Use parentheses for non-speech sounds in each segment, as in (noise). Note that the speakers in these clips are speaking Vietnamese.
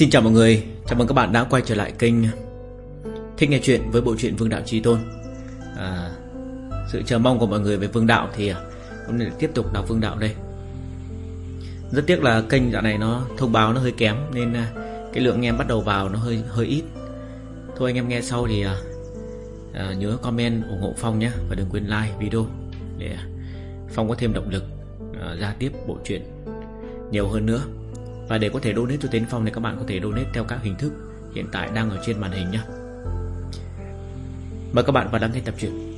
Xin chào mọi người, chào mừng các bạn đã quay trở lại kênh Thích nghe chuyện với bộ truyện Vương Đạo Trí Tôn. À, Sự chờ mong của mọi người về Vương Đạo thì à, hôm nay tiếp tục đọc Vương Đạo đây. Rất tiếc là kênh dạo này nó thông báo nó hơi kém Nên à, cái lượng anh em bắt đầu vào nó hơi hơi ít. Thôi anh em nghe sau thì à, à nhớ comment ủng hộ Phong nhé Và đừng quên like video để Phong có thêm động lực à, ra tiếp bộ truyện nhiều hơn nữa và để có thể donate cho Tiến Phong thì các bạn có thể donate theo các hình thức hiện tại đang ở trên màn hình nhé. Mời các bạn vào lắng nghe tập truyện.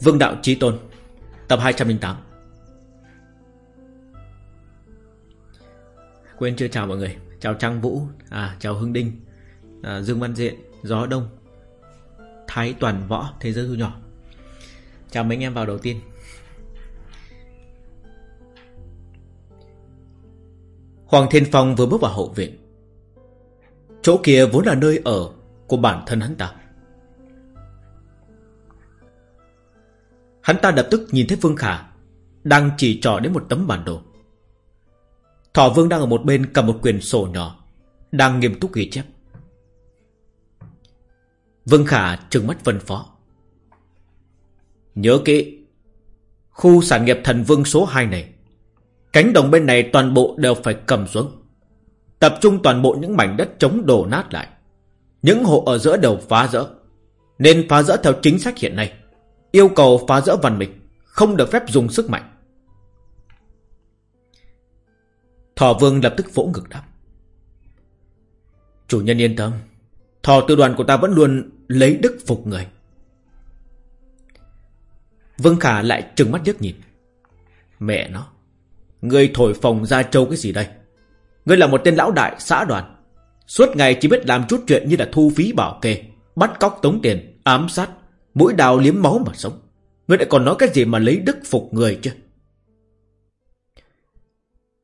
Vương đạo chí tôn, Tập 208 Quên chưa chào mọi người Chào Trang Vũ à, Chào Hưng Đinh à, Dương Văn Diện Gió Đông Thái Toàn Võ Thế giới thu nhỏ. Chào mấy anh em vào đầu tiên. Hoàng Thiên Phong vừa bước vào hậu viện. Chỗ kia vốn là nơi ở Của bản thân hắn ta. Hắn ta lập tức nhìn thấy Phương Khả Đang chỉ trỏ đến một tấm bản đồ. Thỏ Vương đang ở một bên cầm một quyển sổ nhỏ, Đang nghiêm túc ghi chép. Vương Khả trừng mắt phân phó. Nhớ kỹ, Khu sản nghiệp thần vương số 2 này, Cánh đồng bên này toàn bộ đều phải cầm xuống, Tập trung toàn bộ những mảnh đất chống đổ nát lại. Những hộ ở giữa đều phá rỡ, Nên phá rỡ theo chính sách hiện nay. Yêu cầu phá rỡ văn minh, Không được phép dùng sức mạnh. Thỏ vương lập tức vỗ ngực đáp. Chủ nhân yên tâm. Thỏ tư đoàn của ta vẫn luôn lấy đức phục người. Vương Khả lại trừng mắt nhức nhìn. Mẹ nó. Ngươi thổi phòng ra châu cái gì đây? Ngươi là một tên lão đại xã đoàn. Suốt ngày chỉ biết làm chút chuyện như là thu phí bảo kê, bắt cóc tống tiền, ám sát, mũi đào liếm máu mà sống. Ngươi lại còn nói cái gì mà lấy đức phục người chứ?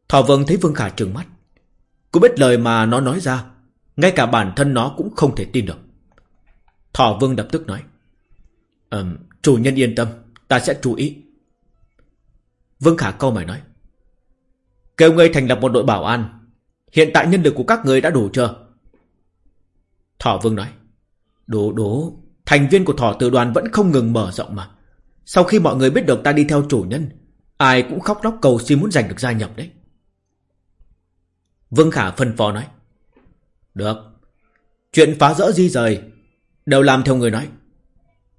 Thỏ Vương thấy Vương Khả trừng mắt. Cũng biết lời mà nó nói ra, ngay cả bản thân nó cũng không thể tin được. Thỏ Vương đập tức nói. Um, chủ nhân yên tâm, ta sẽ chú ý. Vương Khả câu mày nói. Kêu ngươi thành lập một đội bảo an. Hiện tại nhân lực của các người đã đủ chưa? Thỏ Vương nói. Đủ đủ, thành viên của thỏ tử đoàn vẫn không ngừng mở rộng mà. Sau khi mọi người biết được ta đi theo chủ nhân, ai cũng khóc lóc cầu xin muốn giành được gia nhập đấy. Vương Khả phân phó nói. Được. Chuyện phá rỡ di rời. Đều làm theo người nói.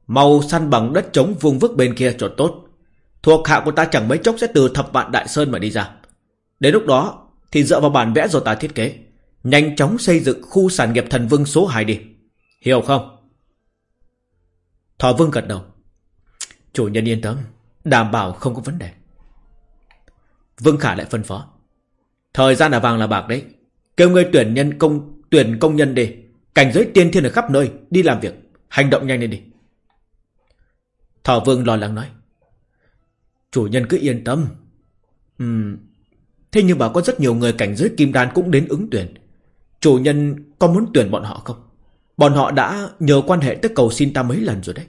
Mau săn bằng đất trống vùng vức bên kia cho tốt. Thuộc hạ của ta chẳng mấy chốc sẽ từ thập vạn đại sơn mà đi ra. Đến lúc đó thì dựa vào bản vẽ do ta thiết kế. Nhanh chóng xây dựng khu sản nghiệp thần vương số 2 đi. Hiểu không? thọ vương gật đầu. Chủ nhân yên tâm. Đảm bảo không có vấn đề. Vương Khả lại phân phó. Thời gian là vàng là bạc đấy. Kêu người tuyển nhân công, tuyển công nhân đi. Cảnh giới tiên thiên ở khắp nơi. Đi làm việc. Hành động nhanh lên đi. Thỏ vương lo lắng nói. Chủ nhân cứ yên tâm. Uhm. Thế nhưng mà có rất nhiều người cảnh giới kim đan cũng đến ứng tuyển. Chủ nhân có muốn tuyển bọn họ không? Bọn họ đã nhờ quan hệ tới cầu xin ta mấy lần rồi đấy.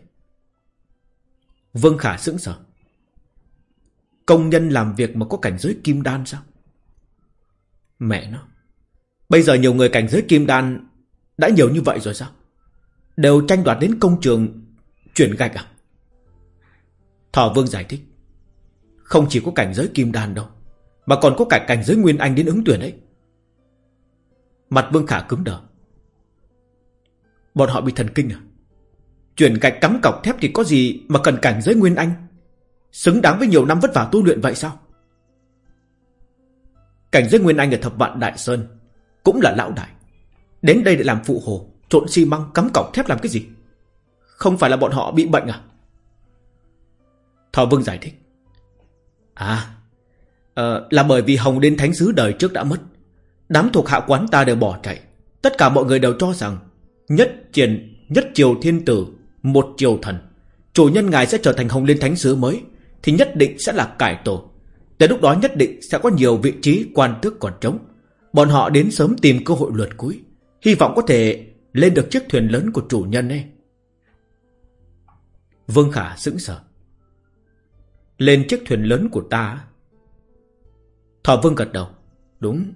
Vương Khả sững sờ. Công nhân làm việc mà có cảnh giới kim đan sao? Mẹ nó. Bây giờ nhiều người cảnh giới kim đan đã nhiều như vậy rồi sao? Đều tranh đoạt đến công trường chuyển gạch à? Thỏ Vương giải thích. Không chỉ có cảnh giới kim đan đâu. Mà còn có cả cảnh giới Nguyên Anh đến ứng tuyển ấy. Mặt Vương Khả cứng đờ. Bọn họ bị thần kinh à? Chuyển gạch cắm cọc thép thì có gì mà cần cảnh giới Nguyên Anh? Xứng đáng với nhiều năm vất vả tu luyện vậy sao? Cảnh giới Nguyên Anh ở thập vạn Đại Sơn Cũng là lão đại. Đến đây để làm phụ hồ Trộn xi măng cắm cọc thép làm cái gì? Không phải là bọn họ bị bệnh à? Thọ Vương giải thích. À ờ, Là bởi vì Hồng đến Thánh Sứ đời trước đã mất. Đám thuộc hạ quán ta đều bỏ chạy. Tất cả mọi người đều cho rằng Nhất triền Nhất triều thiên tử Một triều thần. Chủ nhân ngài sẽ trở thành Hồng Liên Thánh Sứ mới Thì nhất định sẽ là cải tổ. Tới lúc đó nhất định sẽ có nhiều vị trí quan tước còn trống. Bọn họ đến sớm tìm cơ hội lượt cuối. Hy vọng có thể Lên được chiếc thuyền lớn của chủ nhân ấy. Vương Khả sững sờ. Lên chiếc thuyền lớn của ta Thọ Vương gật đầu. Đúng.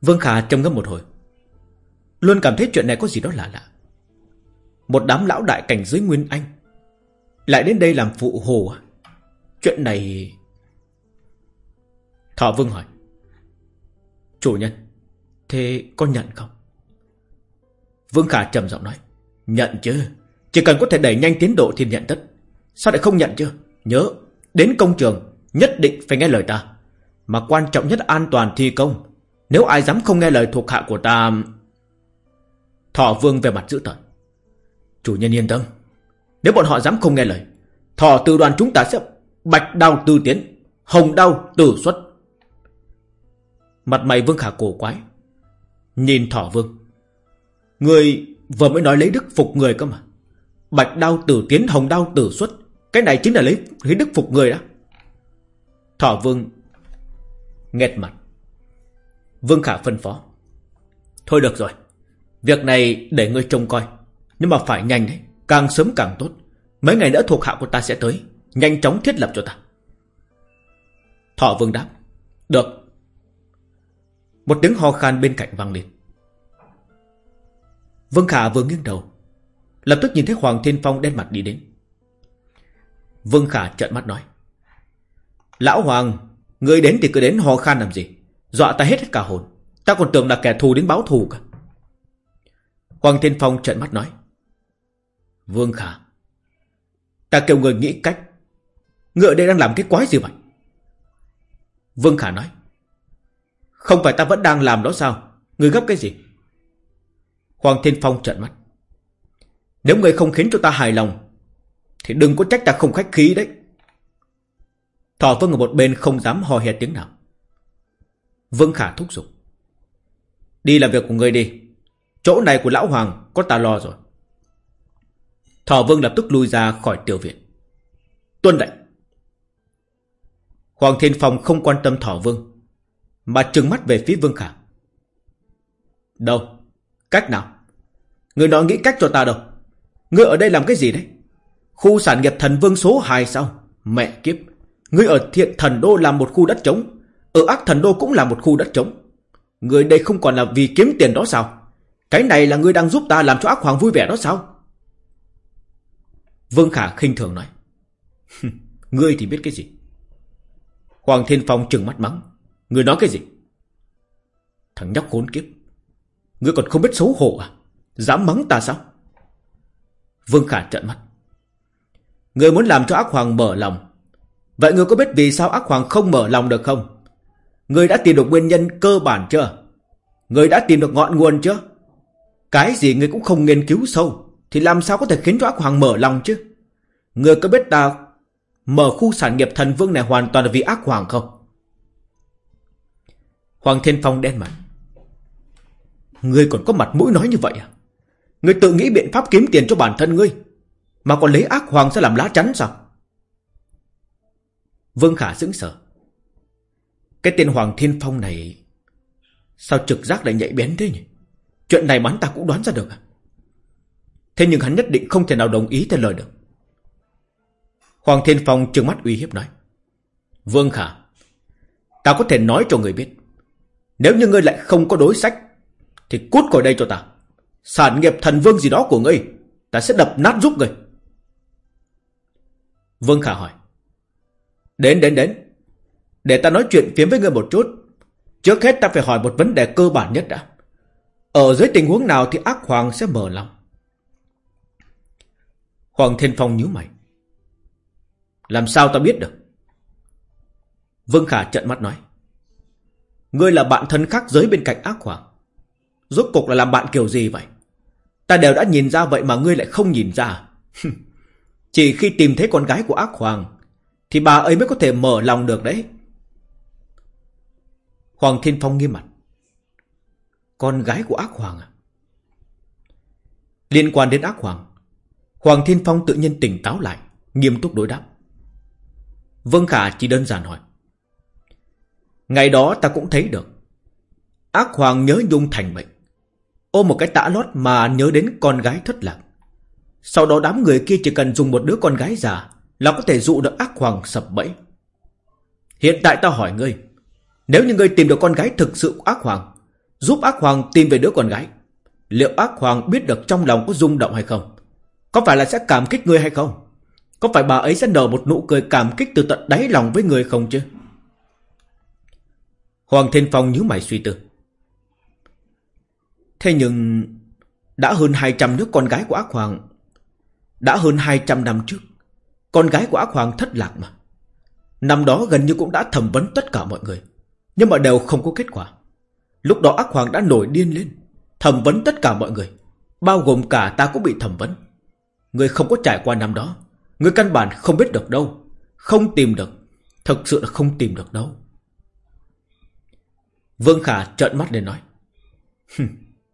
Vương Khả trầm ngâm một hồi. Luôn cảm thấy chuyện này có gì đó lạ lạ. Một đám lão đại cảnh giới Nguyên Anh Lại đến đây làm phụ hồ à? Chuyện này Thọ Vương hỏi. Chủ nhân, Thế con nhận không? Vương Khả trầm giọng nói. Nhận chứ. Chỉ cần có thể đẩy nhanh tiến độ thì nhận tất. Sao lại không nhận chứ? Nhớ, Đến công trường Nhất định phải nghe lời ta. Mà quan trọng nhất an toàn thi công. Nếu ai dám không nghe lời thuộc hạ của ta Thọ Vương về mặt dữ tợn. Chủ nhân yên tâm. Nếu bọn họ dám không nghe lời, Thọ từ đoàn chúng ta sẽ Bạch đao tư tiến Hồng đao tử xuất. Mặt mày Vương Khả cổ quái Nhìn Thỏ Vương. Người vừa mới nói lấy đức phục người cơ mà. Bạch đao tử tiến hồng đao tử xuất Cái này chính là lấy, lấy đức phục người đó. Thỏ Vương Nghẹt mặt. Vương Khả phân phó. Thôi được rồi Việc này để ngươi trông coi. Nhưng mà phải nhanh đấy Càng sớm càng tốt. Mấy ngày nữa thuộc hạ của ta sẽ tới. Nhanh chóng thiết lập cho ta. Thọ Vương đáp. Được. Một tiếng ho khan bên cạnh vang lên. Vương Khả vừa nghiêng đầu, Lập tức nhìn thấy Hoàng Thiên Phong đen mặt đi đến. Vương Khả trợn mắt nói. Lão Hoàng, Người đến thì cứ đến ho khan làm gì? Dọa ta hết cả hồn. Ta còn tưởng là kẻ thù đến báo thù cả Hoàng Thiên Phong trợn mắt nói. Vương Khả, Ta kêu người nghĩ cách ngựa đây đang làm cái quái gì vậy? Vương Khả nói. Không phải ta vẫn đang làm đó sao? Người gấp cái gì? Hoàng Thiên Phong trợn mắt. Nếu người không khiến cho ta hài lòng, Thì đừng có trách ta không khách khí đấy. Thỏ Vương ở một bên không dám hò hè tiếng nào. Vương Khả thúc giục. Đi làm việc của người đi. Chỗ này của Lão Hoàng có ta lo rồi. Thỏ Vương lập tức lui ra khỏi tiểu viện. Tuân lệnh. Hoàng Thiên Phong không quan tâm Thỏ Vương, Mà trừng mắt về phía Vương Khả. Đâu? Cách nào? Người nói nghĩ cách cho ta đâu? Ngươi ở đây làm cái gì đấy? Khu sản nghiệp thần vương số 2 sao? Mẹ kiếp! Ngươi ở thiện thần đô làm một khu đất trống, Ở ác thần đô cũng là một khu đất trống. Ngươi đây không còn là vì kiếm tiền đó sao? Cái này là ngươi đang giúp ta làm cho ác hoàng vui vẻ đó sao? Vương Khả khinh thường nói. (laughs) Ngươi thì biết cái gì? Hoàng Thiên Phong trừng mắt mắng. Ngươi nói cái gì? Thằng nhóc khốn kiếp. Ngươi còn không biết xấu hổ à? Dám mắng ta sao? Vương Khả trợn mắt. Ngươi muốn làm cho ác hoàng mở lòng. Vậy ngươi có biết vì sao ác hoàng không mở lòng được không? Ngươi đã tìm được nguyên nhân cơ bản chưa? Ngươi đã tìm được ngọn nguồn chưa? Cái gì ngươi cũng không nghiên cứu sâu, Thì làm sao có thể khiến cho ác hoàng mở lòng chứ? Ngươi có biết ta Mở khu sản nghiệp thần vương này hoàn toàn là vì ác hoàng không? Hoàng Thiên Phong đen mặt. Ngươi còn có mặt mũi nói như vậy à? Ngươi tự nghĩ biện pháp kiếm tiền cho bản thân ngươi, Mà còn lấy ác hoàng sẽ làm lá chắn sao? Vương Khả sững sờ. Cái tên Hoàng Thiên Phong này, Sao trực giác lại nhạy bén thế nhỉ? Chuyện này mà ta cũng đoán ra được à? Thế nhưng hắn nhất định không thể nào đồng ý theo lời được. Hoàng Thiên Phong trừng mắt uy hiếp nói. Vương Khả, Ta có thể nói cho người biết, Nếu như ngươi lại không có đối sách, Thì cút khỏi đây cho ta. Sản nghiệp thần vương gì đó của ngươi, Ta sẽ đập nát giúp ngươi. Vương Khả hỏi. Đến đến đến. Để ta nói chuyện phiếm với ngươi một chút. Trước hết ta phải hỏi một vấn đề cơ bản nhất đã. Ở dưới tình huống nào thì ác hoàng sẽ mở lòng? Hoàng Thiên Phong nhíu mày. Làm sao ta biết được? Vương Khả trận mắt nói. Ngươi là bạn thân khác giới bên cạnh ác hoàng Rốt cục là làm bạn kiểu gì vậy? Ta đều đã nhìn ra vậy mà ngươi lại không nhìn ra. Chỉ khi tìm thấy con gái của ác hoàng Thì bà ấy mới có thể mở lòng được đấy. Hoàng Thiên Phong nghiêm mặt. Con gái của ác hoàng à? Liên quan đến ác hoàng Hoàng Thiên Phong tự nhiên tỉnh táo lại, Nghiêm túc đối đáp. Vương Khả chỉ đơn giản hỏi. Ngày đó ta cũng thấy được. Ác hoàng nhớ nhung thành bệnh Ôm một cái tã lót mà nhớ đến con gái thất lạc. Sau đó đám người kia chỉ cần dùng một đứa con gái già Là có thể dụ được ác hoàng sập bẫy. Hiện tại ta hỏi ngươi, Nếu như ngươi tìm được con gái thực sự của ác hoàng, Giúp ác hoàng tìm về đứa con gái, Liệu ác hoàng biết được trong lòng có rung động hay không? Có phải là sẽ cảm kích ngươi hay không? Có phải bà ấy sẽ nở một nụ cười cảm kích từ tận đáy lòng với người không chứ? Hoàng Thiên Phong nhíu mày suy tư. Thế nhưng, Đã hơn 200 đứa con gái của ác hoàng, Đã hơn 200 năm trước, Con gái của ác hoàng thất lạc mà. Năm đó gần như cũng đã thẩm vấn tất cả mọi người, Nhưng mà đều không có kết quả. Lúc đó ác hoàng đã nổi điên lên, Thẩm vấn tất cả mọi người, Bao gồm cả ta cũng bị thẩm vấn. Người không có trải qua năm đó Người căn bản không biết được đâu. Không tìm được. Thực sự là không tìm được đâu. Vương Khả trợn mắt lên nói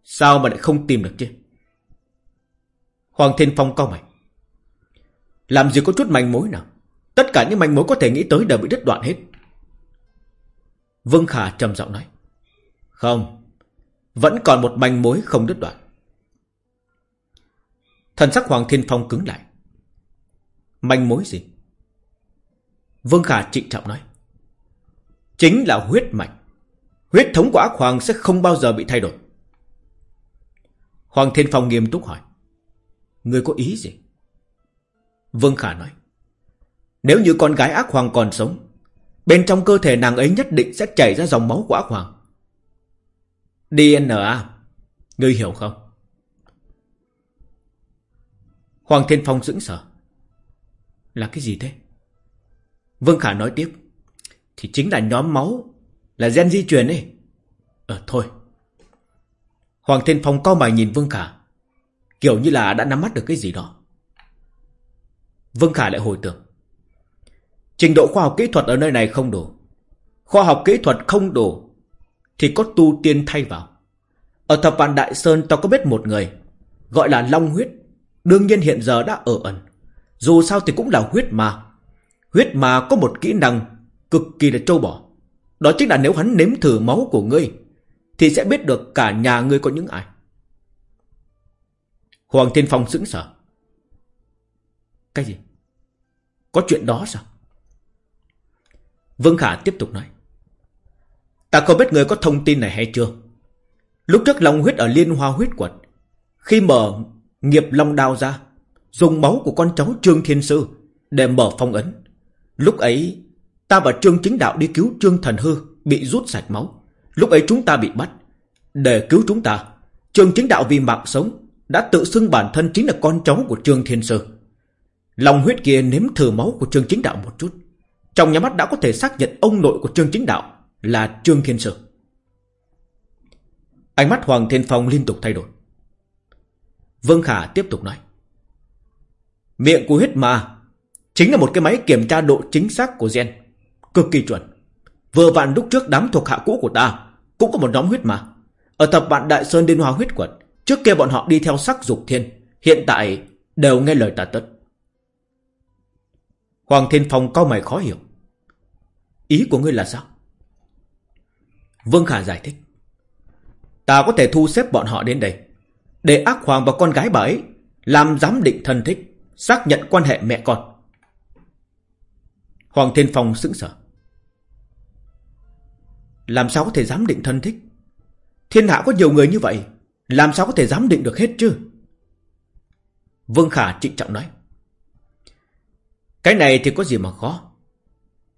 Sao mà lại không tìm được chứ? Hoàng Thiên Phong co mày, Làm gì có chút manh mối nào? Tất cả những manh mối có thể nghĩ tới đều bị đứt đoạn hết. Vương Khả trầm giọng nói, Không, Vẫn còn một manh mối không đứt đoạn. Thần sắc Hoàng Thiên Phong cứng lại. Manh mối gì? Vương Khả trịnh trọng nói. Chính là huyết mạch. Huyết thống của ác hoàng sẽ không bao giờ bị thay đổi. Hoàng Thiên Phong nghiêm túc hỏi. Người có ý gì? Vương Khả nói. Nếu như con gái ác hoàng còn sống, Bên trong cơ thể nàng ấy nhất định sẽ chảy ra dòng máu của ác hoàng. DNA Ngươi hiểu không? Hoàng Thiên Phong sững sờ. Là cái gì thế? Vương Khả nói tiếp. Thì chính là nhóm máu, Là gen di truyền ấy. Ờ thôi. Hoàng Thiên Phong co mày nhìn Vương Khả, Kiểu như là đã nắm mắt được cái gì đó. Vương Khả lại hồi tưởng. Trình độ khoa học kỹ thuật ở nơi này không đủ. Khoa học kỹ thuật không đủ, Thì có tu tiên thay vào. Ở thập vạn Đại Sơn tao có biết một người, Gọi là Long Huyết, Đương nhiên hiện giờ đã ở ẩn. Dù sao thì cũng là huyết ma. Huyết ma có một kỹ năng Cực kỳ là trâu bò. Đó chính là nếu hắn nếm thử máu của ngươi, Thì sẽ biết được cả nhà ngươi có những ai. Hoàng Thiên Phong sững sờ. Cái gì? Có chuyện đó sao? Vương Khả tiếp tục nói. Ta không biết người có thông tin này hay chưa. Lúc trước Long huyết ở Liên Hoa huyết quật Khi mở nghiệp Long đao ra Dùng máu của con cháu Trương Thiên Sư Để mở phong ấn. Lúc ấy, Ta và Trương Chính Đạo đi cứu Trương Thần Hư Bị rút sạch máu. Lúc ấy chúng ta bị bắt. Để cứu chúng ta, Trương Chính Đạo vì mạng sống Đã tự xưng bản thân chính là con cháu của Trương Thiên Sư. Lòng huyết kia nếm thử máu của Trương Chính Đạo một chút. Trong nhà mắt đã có thể xác nhận ông nội của Trương Chính Đạo Là Trương Thiên Sư. Ánh mắt Hoàng Thiên Phong liên tục thay đổi. Vương Khả tiếp tục nói. Miệng của huyết ma Chính là một cái máy kiểm tra độ chính xác của gen. Cực kỳ chuẩn. Vừa vạn lúc trước đám thuộc hạ cũ của ta Cũng có một nhóm huyết ma. Ở tập bạn Đại Sơn Điên Hoa huyết quật Trước kia bọn họ đi theo sắc dục thiên, Hiện tại đều nghe lời ta tất. Hoàng Thiên Phong cao mày khó hiểu. Ý của ngươi là sao? Vương Khả giải thích. Ta có thể thu xếp bọn họ đến đây, Để ác hoàng và con gái bà ấy Làm giám định thân thích. Xác nhận quan hệ mẹ con. Hoàng Thiên Phong sững sờ. Làm sao có thể dám định thân thích? Thiên hạ có nhiều người như vậy, Làm sao có thể dám định được hết chứ? Vương Khả trịnh trọng nói. Cái này thì có gì mà khó?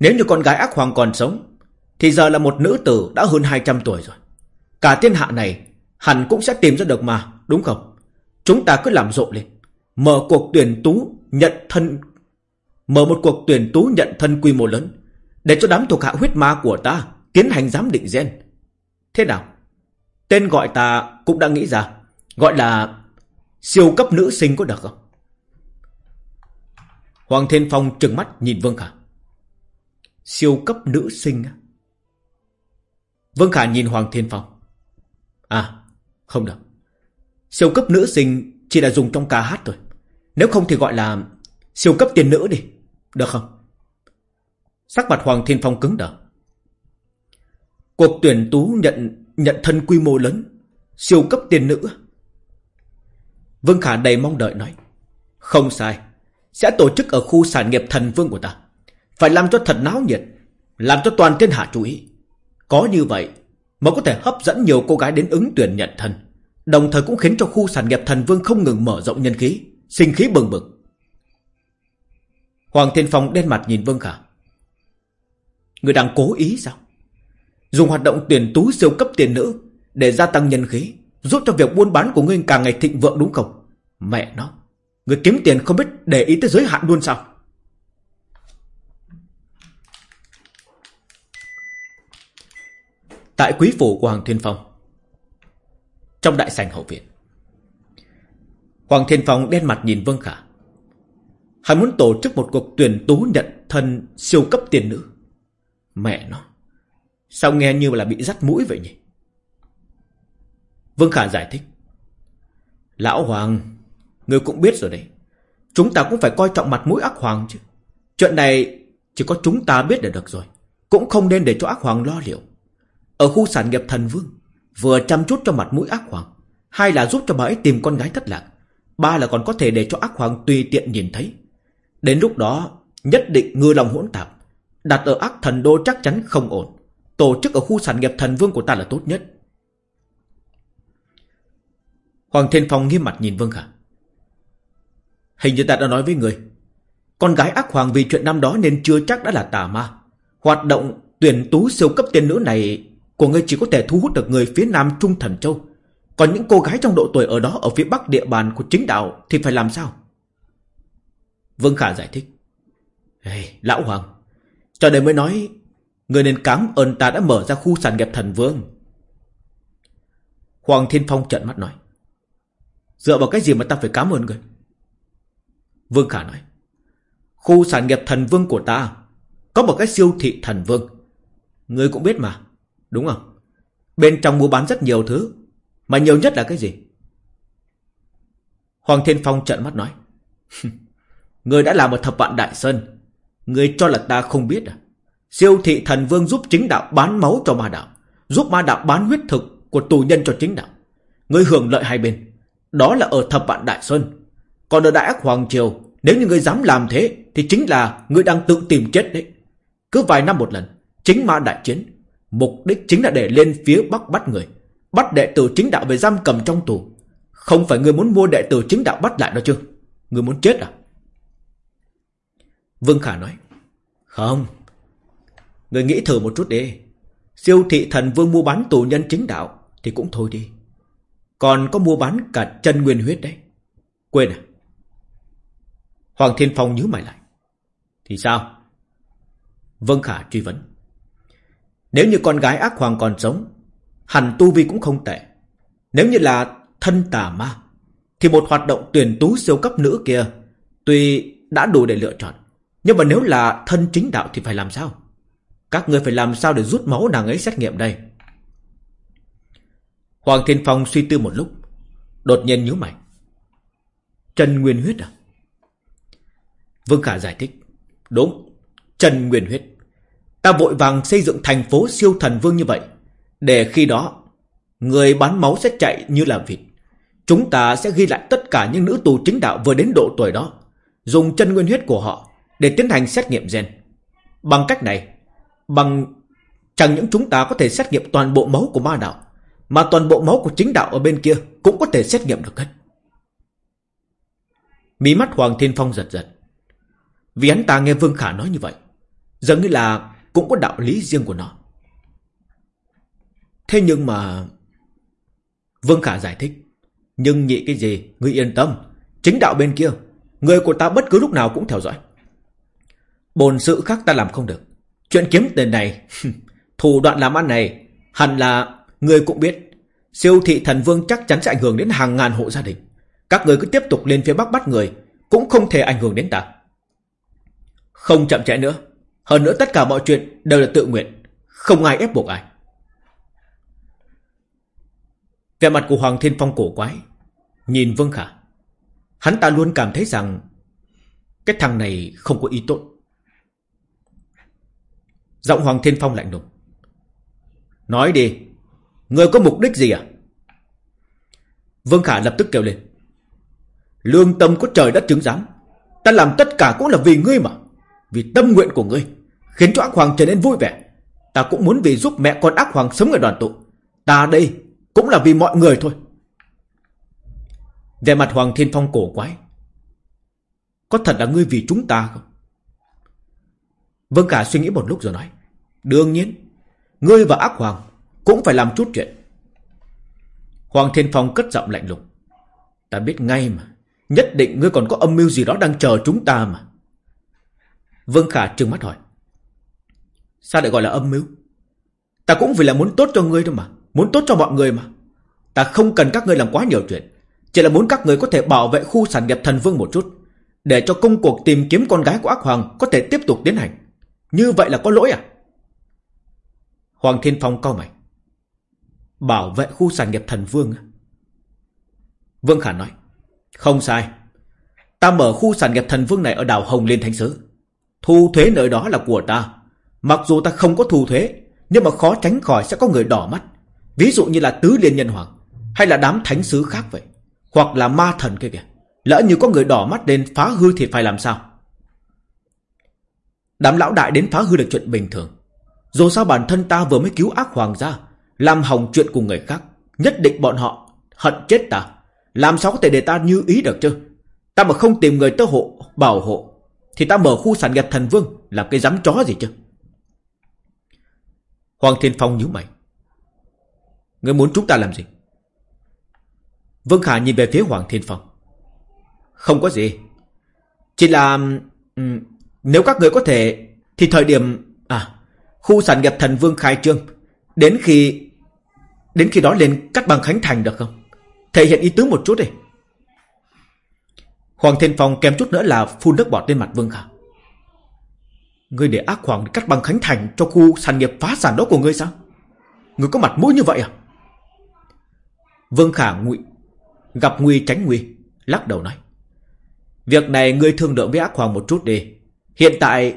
Nếu như con gái ác hoàng còn sống, Thì giờ là một nữ tử đã hơn 200 tuổi rồi. Cả thiên hạ này Hẳn cũng sẽ tìm ra được mà, Đúng không? Chúng ta cứ làm rộ lên Mở cuộc tuyển tú nhận thân, Mở một cuộc tuyển tú nhận thân quy mô lớn, Để cho đám thuộc hạ huyết ma của ta Tiến hành giám định gen. Thế nào? Tên gọi ta cũng đã nghĩ ra, Gọi là Siêu cấp nữ sinh có được không? Hoàng Thiên Phong trừng mắt nhìn Vương Khả. Siêu cấp nữ sinh á? Vương Khả nhìn Hoàng Thiên Phong. À không được. Siêu cấp nữ sinh chỉ là dùng trong ca hát thôi. Nếu không thì gọi là Siêu cấp tiền nữ đi. Được không? Sắc mặt Hoàng Thiên Phong cứng đờ. Cuộc tuyển tú nhận nhận thân quy mô lớn, Siêu cấp tiền nữ. Vương Khả đầy mong đợi nói, Không sai, Sẽ tổ chức ở khu sản nghiệp thần vương của ta. Phải làm cho thật náo nhiệt, Làm cho toàn thiên hạ chú ý. Có như vậy Mới có thể hấp dẫn nhiều cô gái đến ứng tuyển nhận thân, Đồng thời cũng khiến cho khu sản nghiệp thần vương không ngừng mở rộng nhân khí. Sinh khí bừng bừng Hoàng Thiên Phong đen mặt nhìn Vương Khả. Người đang cố ý sao? Dùng hoạt động tuyển tú siêu cấp tiền nữ Để gia tăng nhân khí, Giúp cho việc buôn bán của ngươi càng ngày thịnh vượng đúng không? Mẹ nó, Người kiếm tiền không biết để ý tới giới hạn luôn sao? Tại quý phủ của Hoàng Thiên Phong, Trong đại sảnh hậu viện Hoàng Thiên Phong đen mặt nhìn Vương Khả. Hắn muốn tổ chức một cuộc tuyển tú nhận thân siêu cấp tiền nữ. Mẹ nó, Sao nghe như là bị dắt mũi vậy nhỉ? Vương Khả giải thích. Lão Hoàng Ngươi cũng biết rồi đấy. Chúng ta cũng phải coi trọng mặt mũi ác hoàng chứ. Chuyện này chỉ có chúng ta biết là được rồi. Cũng không nên để cho ác hoàng lo liệu. Ở khu sản nghiệp thần vương, Vừa chăm chút cho mặt mũi ác hoàng Hai là giúp cho bà ấy tìm con gái thất lạc. Ba là còn có thể để cho ác hoàng tùy tiện nhìn thấy. Đến lúc đó, Nhất định ngư lòng hỗn tạp, Đặt ở ác thần đô chắc chắn không ổn. Tổ chức ở khu sản nghiệp thần vương của ta là tốt nhất. Hoàng Thiên Phong nghiêm mặt nhìn Vương Khả Hình như ta đã nói với người, Con gái ác hoàng vì chuyện năm đó Nên chưa chắc đã là tà ma. Hoạt động tuyển tú siêu cấp tiên nữ này Của ngươi chỉ có thể thu hút được người phía nam Trung Thần Châu. Còn những cô gái trong độ tuổi ở đó Ở phía bắc địa bàn của chính đạo Thì phải làm sao? Vương Khả giải thích. Hey, Lão Hoàng Cho nên mới nói Người nên cảm ơn ta đã mở ra khu sản nghiệp thần vương. Hoàng Thiên Phong trận mắt nói. Dựa vào cái gì mà ta phải cảm ơn người? Vương Khả nói. Khu sản nghiệp thần vương của ta Có một cái siêu thị thần vương. Người cũng biết mà Đúng không? Bên trong mua bán rất nhiều thứ. Mà nhiều nhất là cái gì? Hoàng Thiên Phong trận mắt nói người đã làm ở thập vạn Đại Sơn, người cho là ta không biết à? Siêu thị thần vương giúp chính đạo bán máu cho ma đạo, Giúp ma đạo bán huyết thực Của tù nhân cho chính đạo. Người hưởng lợi hai bên, Đó là ở thập vạn Đại Sơn. Còn ở Đại Ác Hoàng Triều, Nếu như người dám làm thế, Thì chính là người đang tự tìm chết đấy. Cứ vài năm một lần, Chính ma đại chiến, Mục đích chính là để lên phía Bắc bắt người. Bắt đệ tử chính đạo về giam cầm trong tù. Không phải ngươi muốn mua đệ tử chính đạo bắt lại đó chứ? Ngươi muốn chết à? Vương Khả nói, Không. Người nghĩ thử một chút đi. Siêu thị thần vương mua bán tù nhân chính đạo Thì cũng thôi đi. Còn có mua bán cả chân nguyên huyết đấy. Quên à? Hoàng Thiên Phong nhớ mày lại. Thì sao? Vân Khả truy vấn. Nếu như con gái ác hoàng còn sống Hẳn tu vi cũng không tệ. Nếu như là thân tà ma, Thì một hoạt động tuyển tú siêu cấp nữ kia, Tuy đã đủ để lựa chọn, Nhưng mà nếu là thân chính đạo thì phải làm sao? Các người phải làm sao để rút máu nàng ấy xét nghiệm đây? Hoàng Thiên Phong suy tư một lúc, Đột nhiên nhíu mày. Trần Nguyên Huyết à? Vương Khả giải thích. Đúng, Trần Nguyên Huyết. Ta vội vàng xây dựng thành phố siêu thần vương như vậy. Để khi đó, Người bán máu sẽ chạy như là vịt. Chúng ta sẽ ghi lại tất cả những nữ tù chính đạo vừa đến độ tuổi đó, Dùng chân nguyên huyết của họ Để tiến hành xét nghiệm gen. Bằng cách này, Bằng Chẳng những chúng ta có thể xét nghiệm toàn bộ máu của ma đạo, Mà toàn bộ máu của chính đạo ở bên kia Cũng có thể xét nghiệm được hết. Mí mắt Hoàng Thiên Phong giật giật. Vì hắn ta nghe Vương Khả nói như vậy Giống như là cũng có đạo lý riêng của nó. Thế nhưng mà, Vương Khả giải thích, Nhưng nhị cái gì, Ngươi yên tâm, Chính đạo bên kia, Người của ta bất cứ lúc nào cũng theo dõi. Bồn sự khác ta làm không được. Chuyện kiếm tiền này Thủ đoạn làm ăn này, Hẳn là Người cũng biết. Siêu thị thần vương chắc chắn sẽ ảnh hưởng đến hàng ngàn hộ gia đình. Các người cứ tiếp tục lên phía bắc bắt người, Cũng không thể ảnh hưởng đến ta. Không chậm trễ nữa. Hơn nữa tất cả mọi chuyện đều là tự nguyện. Không ai ép buộc ai. Vẻ mặt của Hoàng Thiên Phong cổ quái Nhìn Vương Khả Hắn ta luôn cảm thấy rằng Cái thằng này không có ý tốt Giọng Hoàng Thiên Phong lạnh lùng Nói đi, Người có mục đích gì à Vương Khả lập tức kêu lên. Lương tâm có trời đất chứng giám. Ta làm tất cả cũng là vì ngươi mà. Vì tâm nguyện của ngươi. Khiến cho ác hoàng trở nên vui vẻ. Ta cũng muốn vì giúp mẹ con ác hoàng sống ở đoàn tụ. Ta đây cũng là vì mọi người thôi. Về mặt Hoàng Thiên Phong cổ quái. Có thật là ngươi vì chúng ta không? Vương Khả suy nghĩ một lúc rồi nói. Đương nhiên, ngươi và ác hoàng cũng phải làm chút chuyện. Hoàng Thiên Phong cất giọng lạnh lùng. Ta biết ngay mà. Nhất định ngươi còn có âm mưu gì đó đang chờ chúng ta mà. Vương Khả trừng mắt hỏi. Sao lại gọi là âm mưu? Ta cũng vì là muốn tốt cho ngươi thôi mà. Muốn tốt cho mọi người mà. Ta không cần các ngươi làm quá nhiều chuyện. Chỉ là muốn các người có thể bảo vệ khu sản nghiệp thần vương một chút. Để cho công cuộc tìm kiếm con gái của ác hoàng có thể tiếp tục tiến hành. Như vậy là có lỗi à? Hoàng Thiên Phong cau mày. Bảo vệ khu sản nghiệp thần vương Vương Khả nói. Không sai. Ta mở khu sản nghiệp thần vương này ở đảo Hồng Liên Thánh Sứ. Thu thuế nơi đó là của ta. Mặc dù ta không có thu thuế, nhưng mà khó tránh khỏi sẽ có người đỏ mắt. Ví dụ như là Tứ Liên Nhân Hoàng, hay là đám thánh sứ khác vậy. Hoặc là ma thần kia kìa. Lỡ như có người đỏ mắt lên phá hư thì phải làm sao? Đám lão đại đến phá hư được chuyện bình thường. Dù sao bản thân ta vừa mới cứu ác hoàng ra, làm hỏng chuyện của người khác. Nhất định bọn họ hận chết ta. Làm sao có thể để ta như ý được chứ? Ta mà không tìm người tơ hộ, bảo hộ, thì ta mở khu sản nghiệp thần vương làm cái dám chó gì chứ? Hoàng Thiên Phong nhíu mày. Ngươi muốn chúng ta làm gì? Vương Khả nhìn về phía Hoàng Thiên Phong. Không có gì. Chỉ là... Nếu các người có thể... Thì thời điểm... À... Khu sản nghiệp thần vương khai trương. Đến khi... Đến khi đó lên cắt bằng Khánh Thành được không? Thể hiện ý tứ một chút đi. Hoàng Thiên Phong kèm chút nữa là phun nước bọt lên mặt Vương Khả. Ngươi để ác hoàng cắt bằng Khánh Thành cho khu sản nghiệp phá sản đó của ngươi sao? Ngươi có mặt mũi như vậy à? Vương Khả ngụy gặp nguy tránh nguy, lắc đầu nói. Việc này ngươi thương lượng với ác hoàng một chút đi. Hiện tại,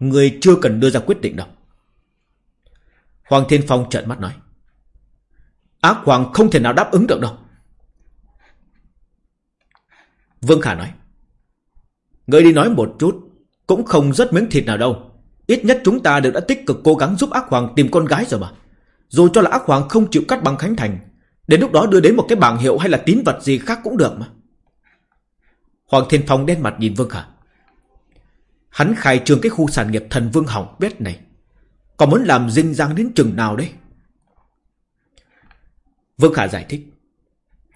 ngươi chưa cần đưa ra quyết định đâu. Hoàng Thiên Phong trợn mắt nói. Ác hoàng không thể nào đáp ứng được đâu. Vương Khả nói. Ngươi đi nói một chút, cũng không rất miếng thịt nào đâu. Ít nhất chúng ta đều đã tích cực cố gắng giúp ác hoàng tìm con gái rồi mà. Dù cho là ác hoàng không chịu cắt bằng Khánh Thành, Đến lúc đó đưa đến một cái bảng hiệu hay là tín vật gì khác cũng được mà. Hoàng Thiên Phong đen mặt nhìn Vương Khả. Hắn khai trương cái khu sản nghiệp thần vương hỏng bét này. Còn muốn làm dinh dáng đến chừng nào đấy? Vương Khả giải thích.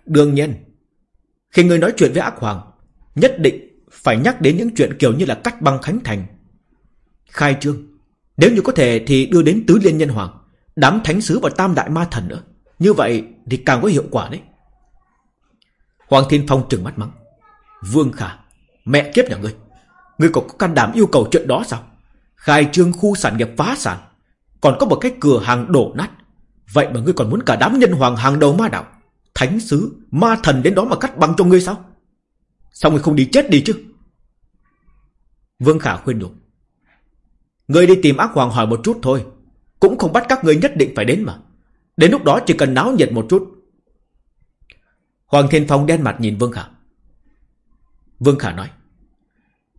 Đương nhiên, khi người nói chuyện với ác hoàng, nhất định phải nhắc đến những chuyện kiểu như là cắt băng khánh thành. Khai trương, nếu như có thể thì đưa đến tứ liên nhân hoàng, đám thánh sứ và tam đại ma thần nữa. Như vậy thì càng có hiệu quả đấy. Hoàng Thiên Phong trừng mắt mắng. Vương Khả, mẹ kiếp nhà ngươi. Ngươi còn có can đảm yêu cầu chuyện đó sao? Khai trương khu sản nghiệp phá sản. Còn có một cái cửa hàng đổ nát. Vậy mà ngươi còn muốn cả đám nhân hoàng hàng đầu ma đạo. Thánh sứ, ma thần đến đó mà cắt băng cho ngươi sao? Sao ngươi không đi chết đi chứ? Vương Khả khuyên nhủ. Ngươi đi tìm ác hoàng hỏi một chút thôi. Cũng không bắt các ngươi nhất định phải đến mà. Đến lúc đó chỉ cần náo nhiệt một chút. Hoàng Thiên Phong đen mặt nhìn Vương Khả. Vương Khả nói.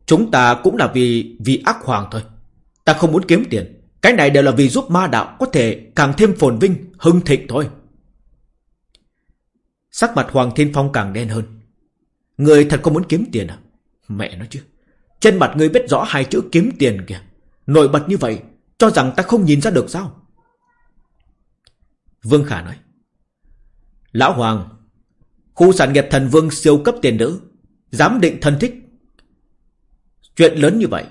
Chúng ta cũng là vì vì ác hoàng thôi. Ta không muốn kiếm tiền. Cái này đều là vì giúp ma đạo có thể càng thêm phồn vinh, hưng thịnh thôi. Sắc mặt Hoàng Thiên Phong càng đen hơn. Người thật có muốn kiếm tiền à? Mẹ nói chứ. Trên mặt người biết rõ hai chữ kiếm tiền kìa. Nổi bật như vậy, cho rằng ta không nhìn ra được sao? Vương Khả nói. Lão Hoàng, khu sản nghiệp thần vương siêu cấp tiền nữ, giám định thân thích. Chuyện lớn như vậy,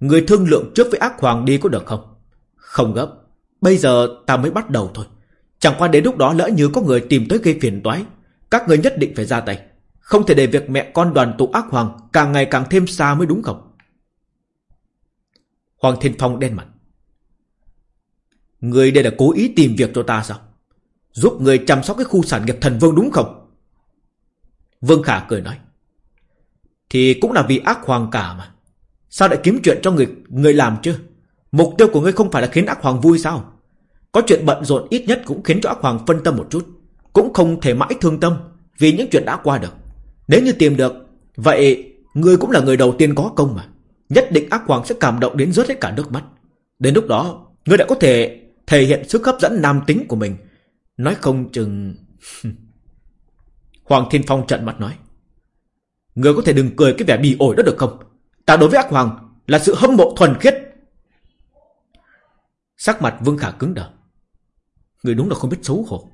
người thương lượng trước với ác hoàng đi có được không? Không gấp, bây giờ ta mới bắt đầu thôi. Chẳng qua đến lúc đó lỡ như có người tìm tới gây phiền toái, các người nhất định phải ra tay. Không thể để việc mẹ con đoàn tụ ác hoàng càng ngày càng thêm xa mới đúng không? Hoàng Thiên Phong đen mặt. Người đây là cố ý tìm việc cho ta sao? Giúp người chăm sóc cái khu sản nghiệp thần vương đúng không? Vương Khả cười nói. Thì cũng là vì ác hoàng cả mà. Sao lại kiếm chuyện cho người người làm chứ? Mục tiêu của ngươi không phải là khiến ác hoàng vui sao? Có chuyện bận rộn ít nhất cũng khiến cho ác hoàng phân tâm một chút. Cũng không thể mãi thương tâm. Vì những chuyện đã qua được Nếu như tìm được, Vậy Ngươi cũng là người đầu tiên có công mà Nhất định ác hoàng sẽ cảm động đến rớt hết cả nước mắt Đến lúc đó, Ngươi đã có thể thể hiện sức hấp dẫn nam tính của mình Nói không chừng. (laughs) Hoàng Thiên Phong trận mặt nói. Người có thể đừng cười cái vẻ bì ổi đó được không? Ta đối với ác hoàng Là sự hâm mộ thuần khiết. Sắc mặt Vương Khả cứng đờ. Người đúng là không biết xấu hổ.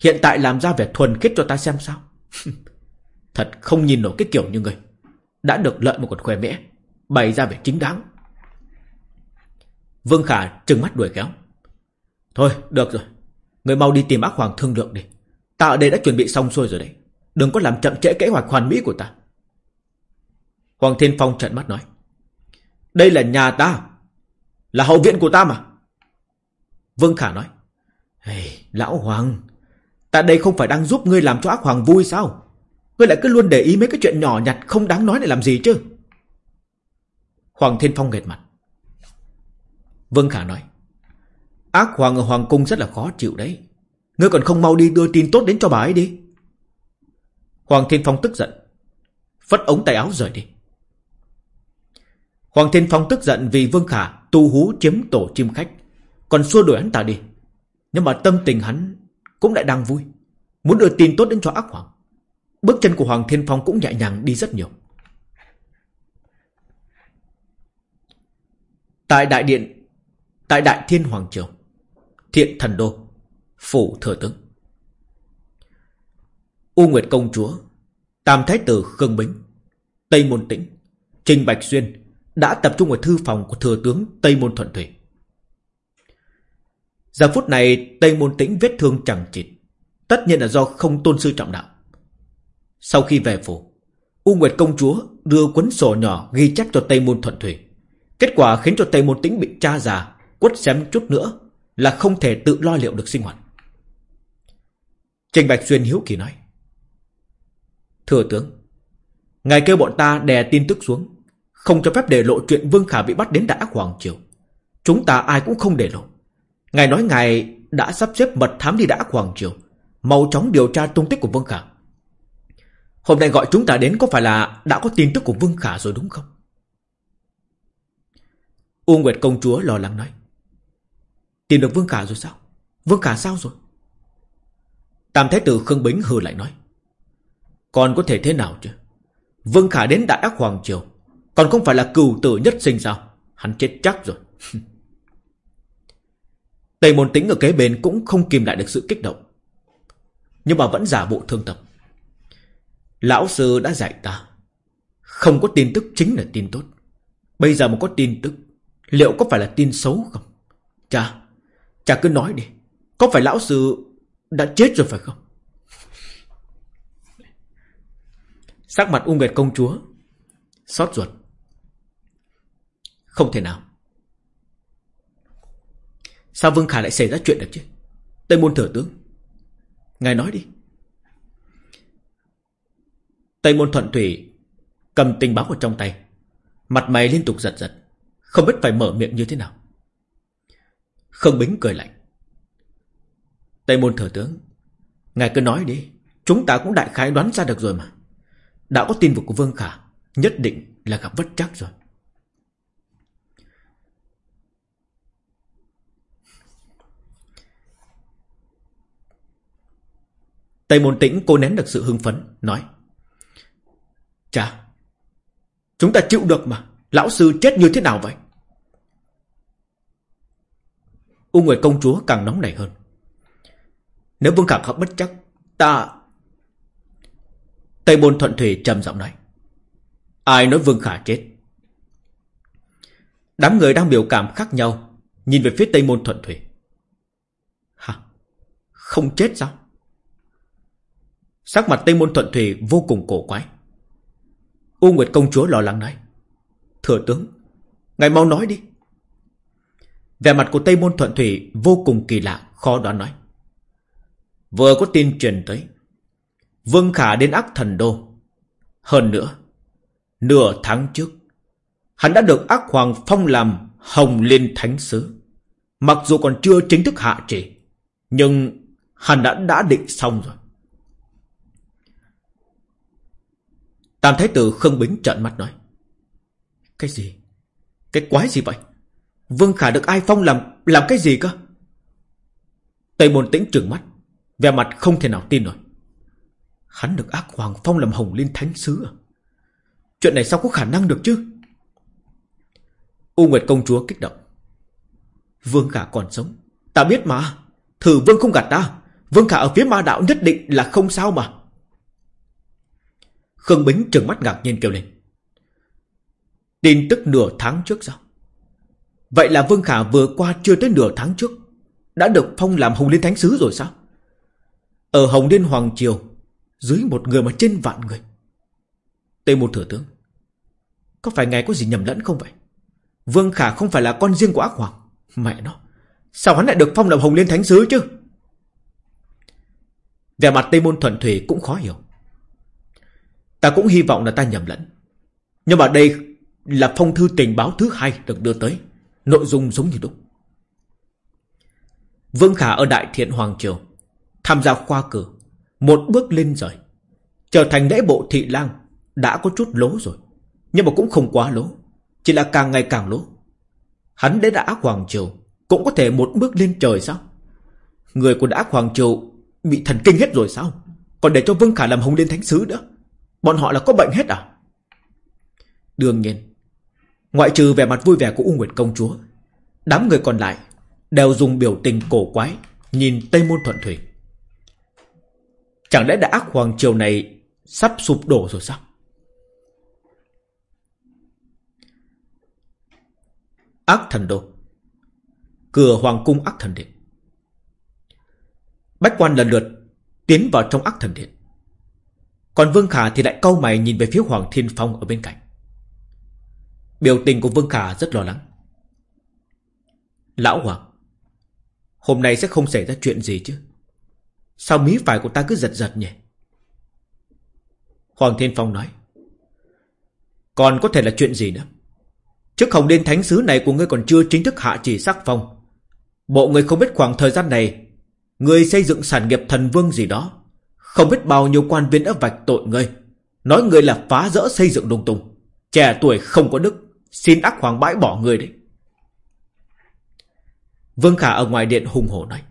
Hiện tại làm ra vẻ thuần khiết cho ta xem sao? (laughs) Thật không nhìn nổi cái kiểu như người. Đã được lợi một còn khoe mẽ, Bày ra vẻ chính đáng. Vương Khả trừng mắt đuổi kéo Thôi, được rồi. Người mau đi tìm ác hoàng thương lượng đi. Ta ở đây đã chuẩn bị xong xuôi rồi đấy. Đừng có làm chậm trễ kế hoạch hoàn mỹ của ta. Hoàng Thiên Phong trận mắt nói. Đây là nhà ta. Là hậu viện của ta mà. Vương Khả nói. Hey, Lão Hoàng. Ta đây không phải đang giúp ngươi làm cho ác hoàng vui sao? Ngươi lại cứ luôn để ý mấy cái chuyện nhỏ nhặt Không đáng nói để làm gì chứ? Hoàng Thiên Phong nghệt mặt. Vương Khả nói. Ác hoàng ở Hoàng Cung rất là khó chịu đấy. Ngươi còn không mau đi đưa tin tốt đến cho bà ấy đi. Hoàng Thiên Phong tức giận. Phất ống tay áo rời đi. Hoàng Thiên Phong tức giận vì Vương Khả, tu hú chiếm tổ chim khách. Còn xua đuổi hắn ta đi. Nhưng mà tâm tình hắn cũng lại đang vui. Muốn đưa tin tốt đến cho ác hoàng. Bước chân của Hoàng Thiên Phong cũng nhẹ nhàng đi rất nhiều. Tại đại điện, Tại đại thiên hoàng triều Thiện thần đô, Phủ thừa tướng. U Nguyệt công chúa, Tam thái tử Khương Bính, Tây Môn Tĩnh, Trình Bạch Xuyên Đã tập trung ở thư phòng của thừa tướng Tây Môn Thuận Thủy. Giờ phút này, Tây Môn Tĩnh vết thương chẳng chịt, Tất nhiên là do không tôn sư trọng đạo. Sau khi về phủ, U Nguyệt công chúa đưa cuốn sổ nhỏ ghi chép cho Tây Môn Thuận Thủy. Kết quả khiến cho Tây Môn Tĩnh bị cha già, Quất xém chút nữa là không thể tự lo liệu được sinh hoạt. Trình Bạch Xuyên hiếu kỳ nói Thừa tướng, Ngài kêu bọn ta đè tin tức xuống, Không cho phép để lộ chuyện Vương Khả bị bắt đến Đã Ác Hoàng Triều. Chúng ta ai cũng không để lộ. Ngài nói ngài đã sắp xếp mật thám đi Đã Ác Hoàng Triều, Mau chóng điều tra tung tích của Vương Khả. Hôm nay gọi chúng ta đến có phải là Đã có tin tức của Vương Khả rồi đúng không? U Nguyệt công chúa lo lắng nói Tìm được Vương Khả rồi sao? Vương Khả sao rồi? Tam Thái tử Khương Bính hừ lại nói. Còn có thể thế nào chứ? Vương Khả đến Đại Ác Hoàng Triều, Còn không phải là cừu tử nhất sinh sao? Hắn chết chắc rồi. (laughs) Tây môn tính ở kế bên cũng không kìm lại được sự kích động. Nhưng mà vẫn giả bộ thương tâm. Lão sư đã dạy ta, Không có tin tức chính là tin tốt. Bây giờ mà có tin tức, Liệu có phải là tin xấu không? Cha chả cứ nói đi. Có phải lão sư đã chết rồi phải không? Sắc mặt U Nguyệt công chúa Xót ruột. Không thể nào. Sao Vương Khả lại xảy ra chuyện được chứ? Tây môn thừa tướng. Ngài nói đi. Tây môn thuận thủy Cầm tình báo ở trong tay. Mặt mày liên tục giật giật. Không biết phải mở miệng như thế nào. Khương Bính cười lạnh. Tây môn thừa tướng, Ngài cứ nói đi, Chúng ta cũng đại khái đoán ra được rồi mà. Đã có tin vực của Vương Khả, Nhất định là gặp vất chắc rồi. Tây môn tĩnh cô nén được sự hưng phấn, Nói, Chà, Chúng ta chịu được mà, Lão sư chết như thế nào vậy? U Nguyệt công chúa càng nóng nảy hơn Nếu Vương Khả không bất chắc Ta Tây môn thuận thủy trầm giọng nói Ai nói Vương Khả chết Đám người đang biểu cảm khác nhau Nhìn về phía Tây môn thuận thủy Hả Không chết sao Sắc mặt Tây Môn Thuận Thủy vô cùng cổ quái. U Nguyệt công chúa lo lắng nói. Thừa tướng, ngài mau nói đi. Vẻ mặt của Tây Môn Thuận Thủy vô cùng kỳ lạ, khó đoán nói. Vừa có tin truyền tới. Vương Khả đến ác thần đô. Hơn nữa, nửa tháng trước, hắn đã được ác hoàng phong làm Hồng Liên Thánh Sứ. Mặc dù còn chưa chính thức hạ chỉ, nhưng hắn đã đã định xong rồi. Tam Thái Tử Khương Bính trợn mắt nói. Cái gì? Cái quái gì vậy? Vương Khả được ai phong làm làm cái gì cơ? Tây Môn Tĩnh trừng mắt, vẻ mặt không thể nào tin nổi. Hắn được ác hoàng phong làm hồng liên thánh sứ à? Chuyện này sao có khả năng được chứ? U Nguyệt công chúa kích động. Vương Khả còn sống. Ta biết mà. Thử Vương không gạt ta. Vương Khả ở phía ma đạo nhất định là không sao mà. Khương Bính trừng mắt ngạc nhiên kêu lên. Tin tức nửa tháng trước sao? Vậy là Vương Khả vừa qua chưa tới nửa tháng trước, Đã được phong làm Hồng Liên Thánh Sứ rồi sao? Ở Hồng Liên Hoàng Triều, Dưới một người mà trên vạn người. Tây một thừa tướng, Có phải ngài có gì nhầm lẫn không vậy? Vương Khả không phải là con riêng của ác hoàng. Mẹ nó, Sao hắn lại được phong làm Hồng Liên Thánh Sứ chứ? Về mặt Tây Môn Thuận Thủy cũng khó hiểu. Ta cũng hy vọng là ta nhầm lẫn. Nhưng mà đây là phong thư tình báo thứ hai được đưa tới. Nội dung giống như đúc Vương Khả ở Đại Thiện Hoàng Triều, Tham gia khoa cử, Một bước lên rời Trở thành lễ bộ thị lang, Đã có chút lố rồi, Nhưng mà cũng không quá lố, Chỉ là càng ngày càng lố. Hắn đến đã Hoàng Triều Cũng có thể một bước lên trời sao? Người của đã Hoàng Triều Bị thần kinh hết rồi sao? Còn để cho Vương Khả làm hồng lên thánh sứ nữa, Bọn họ là có bệnh hết à? Đương nhiên Ngoại trừ vẻ mặt vui vẻ của U Nguyệt Công Chúa, Đám người còn lại Đều dùng biểu tình cổ quái Nhìn Tây Môn Thuận Thủy. Chẳng lẽ đã ác hoàng triều này Sắp sụp đổ rồi sao? Ác thần đô, Cửa hoàng cung ác thần điện. Bách quan lần lượt Tiến vào trong ác thần điện. Còn Vương Khả thì lại câu mày nhìn về phía Hoàng Thiên Phong ở bên cạnh. Biểu tình của Vương Khả rất lo lắng. Lão Hoàng, hôm nay sẽ không xảy ra chuyện gì chứ? Sao mí phải của ta cứ giật giật nhỉ? Hoàng Thiên Phong nói. Còn có thể là chuyện gì nữa? Trước không đến thánh sứ này của ngươi còn chưa chính thức hạ chỉ sắc phong. Bộ người không biết khoảng thời gian này, ngươi xây dựng sản nghiệp thần vương gì đó. Không biết bao nhiêu quan viên đã vạch tội ngươi. Nói ngươi là phá rỡ xây dựng lung tung. Trẻ tuổi không có đức. Xin ác hoàng bãi bỏ người đấy. Vương Khả ở ngoài điện hùng hổ nói.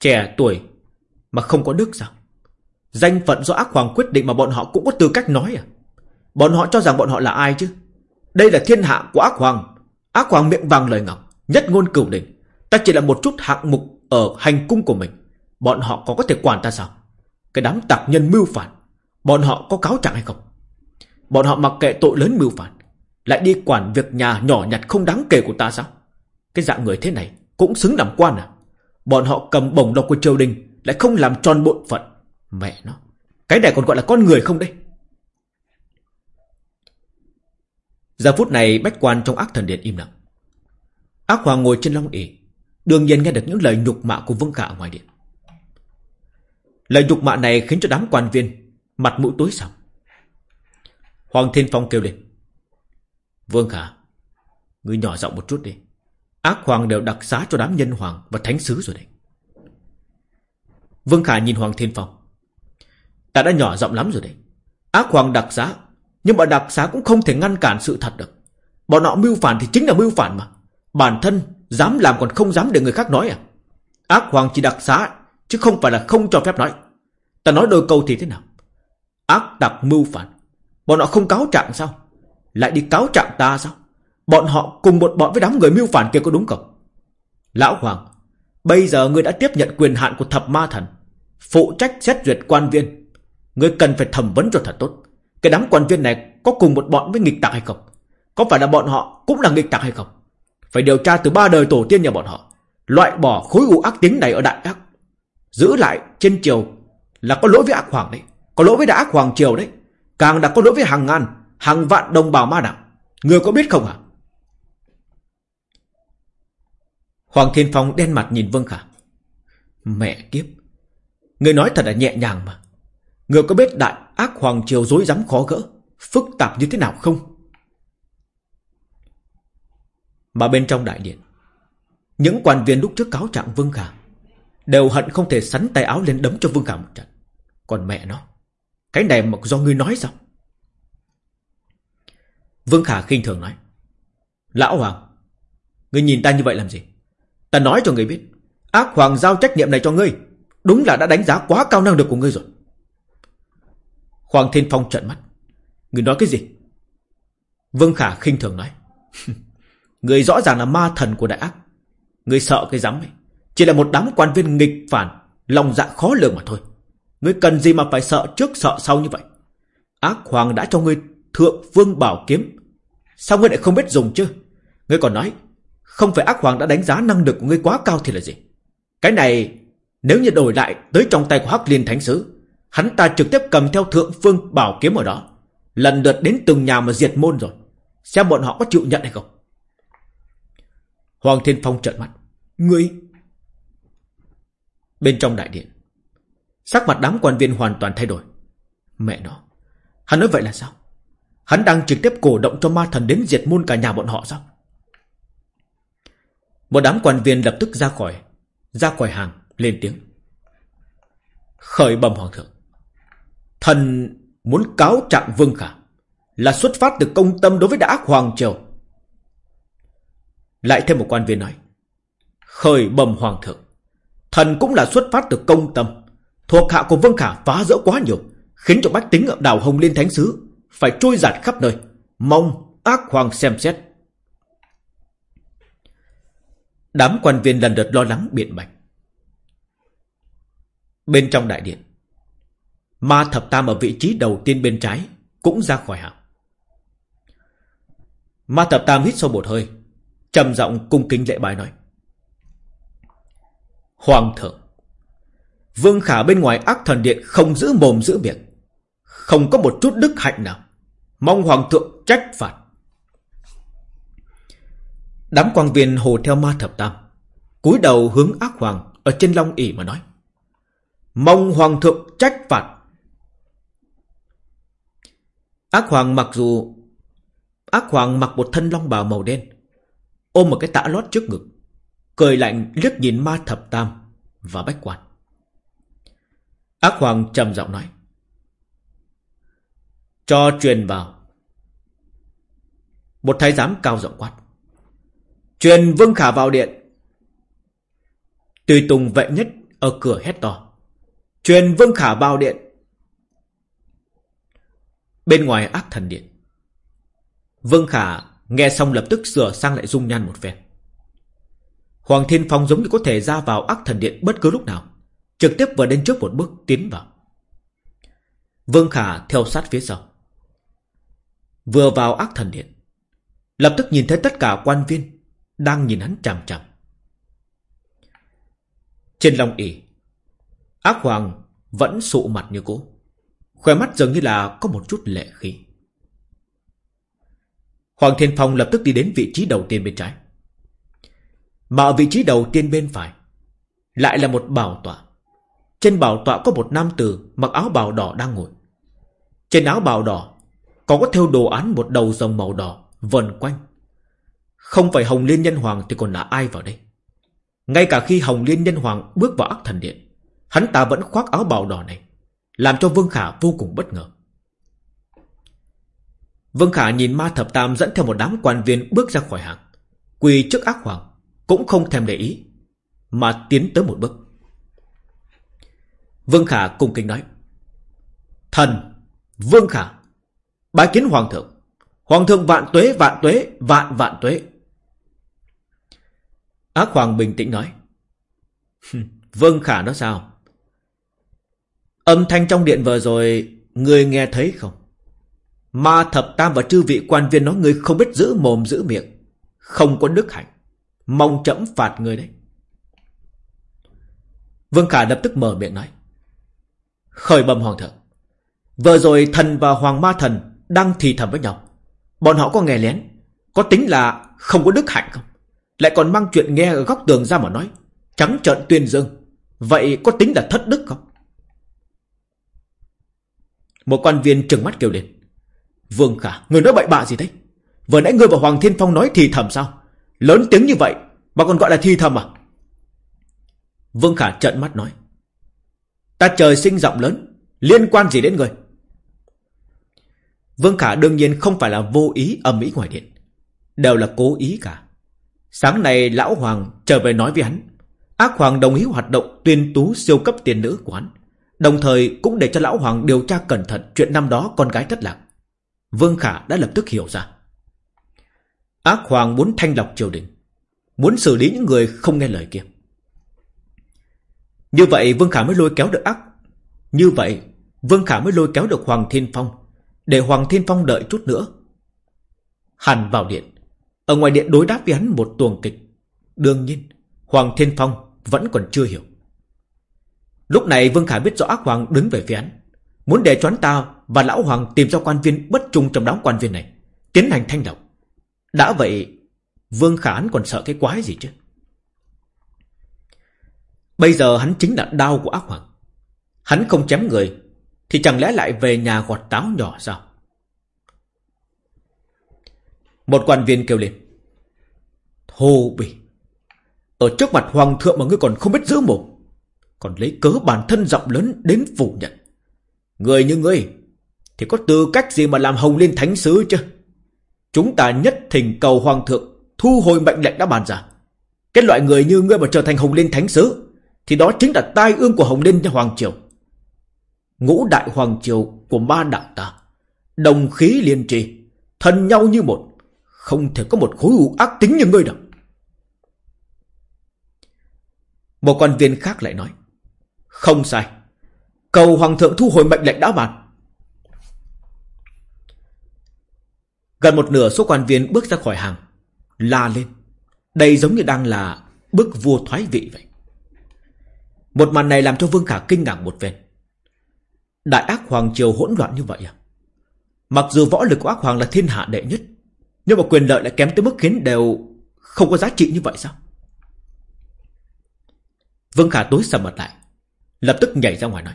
Trẻ tuổi mà không có đức sao? Danh phận do ác hoàng quyết định mà bọn họ cũng có tư cách nói à? Bọn họ cho rằng bọn họ là ai chứ? Đây là thiên hạ của ác hoàng. Ác hoàng miệng vàng lời ngọc, nhất ngôn cửu đỉnh. Ta chỉ là một chút hạng mục ở hành cung của mình. Bọn họ có có thể quản ta sao? Cái đám tạc nhân mưu phản. Bọn họ có cáo trạng hay không? Bọn họ mặc kệ tội lớn mưu phản. Lại đi quản việc nhà nhỏ nhặt không đáng kể của ta sao? Cái dạng người thế này Cũng xứng làm quan à? Bọn họ cầm bổng độc của triều đình Lại không làm tròn bộn phận. Mẹ nó, Cái này còn gọi là con người không đây? Giờ phút này, bách quan trong ác thần điện im lặng. Ác hoàng ngồi trên long ỉ Đương nhiên nghe được những lời nhục mạ của Vương cả ở ngoài điện. Lời nhục mạ này khiến cho đám quan viên Mặt mũi tối sầm. Hoàng Thiên Phong kêu lên Vương Khả, Ngươi nhỏ giọng một chút đi. Ác hoàng đều đặc xá cho đám nhân hoàng Và thánh sứ rồi đấy. Vương Khả nhìn Hoàng Thiên Phong. Ta đã nhỏ giọng lắm rồi đấy. Ác hoàng đặc xá, Nhưng mà đặc xá cũng không thể ngăn cản sự thật được. Bọn họ mưu phản thì chính là mưu phản mà. Bản thân dám làm còn không dám để người khác nói à? Ác hoàng chỉ đặc xá, Chứ không phải là không cho phép nói. Ta nói đôi câu thì thế nào? Ác đặc mưu phản. Bọn họ không cáo trạng sao? Lại đi cáo trạng ta sao? Bọn họ cùng một bọn với đám người mưu phản kia có đúng không? Lão Hoàng, Bây giờ ngươi đã tiếp nhận quyền hạn của thập ma thần, Phụ trách xét duyệt quan viên. Ngươi cần phải thẩm vấn cho thật tốt. Cái đám quan viên này có cùng một bọn với nghịch tặc hay không? Có phải là bọn họ cũng là nghịch tặc hay không? Phải điều tra từ ba đời tổ tiên nhà bọn họ, Loại bỏ khối u ác tính này ở đại ác Giữ lại trên triều Là có lỗi với ác hoàng đấy, Có lỗi với đại ác hoàng triều đấy, Càng đã có lỗi với hàng ngàn hàng vạn đồng bào ma đạo. Người có biết không hả? Hoàng Thiên Phong đen mặt nhìn Vương Khả. Mẹ kiếp. Người nói thật là nhẹ nhàng mà. Người có biết đại ác hoàng triều dối rắm khó gỡ, phức tạp như thế nào không? Mà bên trong đại điện, những quan viên lúc trước cáo trạng Vương Khả đều hận không thể sắn tay áo lên đấm cho Vương Khả một trận. Còn mẹ nó, cái này mà do ngươi nói sao? Vương Khả khinh thường nói. Lão Hoàng, ngươi nhìn ta như vậy làm gì? Ta nói cho ngươi biết, ác Hoàng giao trách nhiệm này cho ngươi, đúng là đã đánh giá quá cao năng lực của ngươi rồi. Hoàng Thiên Phong trợn mắt. Ngươi nói cái gì? Vương Khả khinh thường nói. (laughs) Người rõ ràng là ma thần của đại ác. Người sợ cái dám ấy. Chỉ là một đám quan viên nghịch phản, lòng dạ khó lường mà thôi. Ngươi cần gì mà phải sợ trước sợ sau như vậy? Ác hoàng đã cho ngươi thượng vương bảo kiếm. Sao ngươi lại không biết dùng chứ? Ngươi còn nói, không phải ác hoàng đã đánh giá năng lực của ngươi quá cao thì là gì? Cái này, nếu như đổi lại tới trong tay của Hắc Liên Thánh Sứ, hắn ta trực tiếp cầm theo thượng phương bảo kiếm ở đó. Lần lượt đến từng nhà mà diệt môn rồi. Xem bọn họ có chịu nhận hay không? Hoàng Thiên Phong trợn mắt. Ngươi... Bên trong đại điện Sắc mặt đám quan viên hoàn toàn thay đổi Mẹ nó Hắn nói vậy là sao Hắn đang trực tiếp cổ động cho ma thần đến diệt môn cả nhà bọn họ sao? Một đám quan viên lập tức ra khỏi Ra khỏi hàng, lên tiếng. Khởi bẩm hoàng thượng, Thần muốn cáo trạng vương khả, Là xuất phát từ công tâm đối với đã hoàng triều. Lại thêm một quan viên nói, Khởi bẩm hoàng thượng, Thần cũng là xuất phát từ công tâm, Thuộc hạ của Vương Khả phá rỡ quá nhiều, Khiến cho bách tính ở đảo Hồng Liên Thánh Sứ. Phải trôi giạt khắp nơi. Mong ác hoàng xem xét. Đám quan viên lần lượt lo lắng biện bạch. Bên trong đại điện, Ma thập tam ở vị trí đầu tiên bên trái Cũng ra khỏi hạng Ma thập tam hít sâu một hơi, trầm giọng cung kính lễ bài nói. Hoàng thượng, Vương Khả bên ngoài ác thần điện không giữ mồm giữ miệng. Không có một chút đức hạnh nào. Mong Hoàng thượng trách phạt. Đám quan viên hồ theo ma thập tam. cúi đầu hướng ác hoàng ở trên long ỉ mà nói. Mong Hoàng thượng trách phạt. Ác hoàng mặc dù... Ác hoàng mặc một thân long bào màu đen. Ôm một cái tã lót trước ngực. Cười lạnh liếc nhìn ma thập tam và bách quan. Ác hoàng trầm giọng nói. Cho truyền vào. Một thái giám cao giọng quát. Truyền Vương Khả vào điện. Tùy Tùng vệ nhất ở cửa hét to. Truyền Vương Khả vào điện. Bên ngoài ác thần điện. Vương Khả nghe xong lập tức sửa sang lại dung nhan một phen. Hoàng Thiên Phong giống như có thể ra vào ác thần điện bất cứ lúc nào. Trực tiếp vừa đến trước một bước tiến vào. Vương Khả theo sát phía sau. Vừa vào ác thần điện. Lập tức nhìn thấy tất cả quan viên đang nhìn hắn chằm chằm. Trên lòng ỉ, ác hoàng vẫn sụ mặt như cũ. Khóe mắt dường như là có một chút lệ khí. Hoàng Thiên Phong lập tức đi đến vị trí đầu tiên bên trái. Mà ở vị trí đầu tiên bên phải Lại là một bảo tọa Trên bảo tọa có một nam tử Mặc áo bào đỏ đang ngồi Trên áo bào đỏ còn có theo đồ án một đầu rồng màu đỏ, Vần quanh. Không phải Hồng Liên Nhân Hoàng thì còn là ai vào đây? Ngay cả khi Hồng Liên Nhân Hoàng Bước vào ác thần điện, Hắn ta vẫn khoác áo bào đỏ này, Làm cho Vương Khả vô cùng bất ngờ. Vương Khả nhìn ma thập tam dẫn theo một đám quan viên bước ra khỏi hàng, Quỳ trước ác hoàng, cũng không thèm để ý, Mà tiến tới một bước. Vương Khả cung kính nói, Thần, Vương Khả. Bái kiến Hoàng thượng. Hoàng thượng vạn tuế vạn tuế, vạn vạn tuế. Ác Hoàng bình tĩnh nói. Vương Khả đó sao? Âm thanh trong điện vừa rồi Người nghe thấy không? Ma thập tam và chư vị quan viên nói người không biết giữ mồm, giữ miệng. Không có đức hạnh. Mong chậm phạt người đấy. Vương Khả lập tức mở miệng nói. Khởi bầm hoàng thượng. Vừa rồi thần và hoàng ma thần đang thì thầm với nhau. Bọn họ có nghe lén. Có tính là không có đức hạnh không? Lại còn mang chuyện nghe ở góc tường ra mà nói. Trắng trợn tuyên dương. Vậy có tính là thất đức không? Một quan viên trừng mắt kêu lên. Vương Khả, người nói bậy bạ gì đấy? Vừa nãy ngươi và Hoàng Thiên Phong nói thì thầm sao? Lớn tiếng như vậy Mà còn gọi là thi thầm à Vương Khả trợn mắt nói Ta trời sinh giọng lớn Liên quan gì đến người Vương Khả đương nhiên không phải là vô ý âm ý ngoài điện. Đều là cố ý cả. Sáng nay Lão Hoàng trở về nói với hắn. Ác Hoàng đồng ý hoạt động tuyên tú siêu cấp tiền nữ của hắn. Đồng thời cũng để cho Lão Hoàng điều tra cẩn thận chuyện năm đó con gái thất lạc. Vương Khả đã lập tức hiểu ra. Ác Hoàng muốn thanh lọc triều đình. Muốn xử lý những người không nghe lời kia. Như vậy Vương Khả mới lôi kéo được ác. Như vậy Vương Khả mới lôi kéo được Hoàng Thiên Phong. Để Hoàng Thiên Phong đợi chút nữa. Hàn vào điện. Ở ngoài điện đối đáp với hắn một tuồng kịch. Đương nhiên, Hoàng Thiên Phong vẫn còn chưa hiểu. Lúc này Vương khải biết rõ ác hoàng đứng về phía hắn. Muốn để choán ta và lão hoàng tìm ra quan viên bất trung trong đám quan viên này. Tiến hành thanh lọc. Đã vậy, Vương Khả hắn còn sợ cái quái gì chứ? Bây giờ hắn chính là đau của ác hoàng. Hắn không chém người, thì chẳng lẽ lại về nhà gọt táo nhỏ sao? Một quan viên kêu lên. Thô bỉ. Ở trước mặt hoàng thượng mà ngươi còn không biết giữ mồm. Còn lấy cớ bản thân giọng lớn đến phủ nhận. Người như ngươi thì có tư cách gì mà làm hồng lên thánh sứ chứ? Chúng ta nhất thỉnh cầu hoàng thượng thu hồi mệnh lệnh đã bàn ra. Cái loại người như ngươi mà trở thành hồng lên thánh sứ thì đó chính là tai ương của hồng lên hoàng triều. Ngũ đại hoàng triều của ba đạo ta đồng khí liên trì, thân nhau như một, không thể có một khối u ác tính như ngươi đâu. Một quan viên khác lại nói. Không sai. Cầu hoàng thượng thu hồi mệnh lệnh đã bàn. Gần một nửa số quan viên bước ra khỏi hàng. La lên. Đây giống như đang là bước vua thoái vị vậy. Một màn này làm cho Vương Khả kinh ngạc một phen. Đại ác hoàng triều hỗn loạn như vậy à? Mặc dù võ lực của ác hoàng là thiên hạ đệ nhất, nhưng mà quyền lợi lại kém tới mức khiến đều không có giá trị như vậy sao? Vương Khả tối sầm mặt lại, lập tức nhảy ra ngoài nói.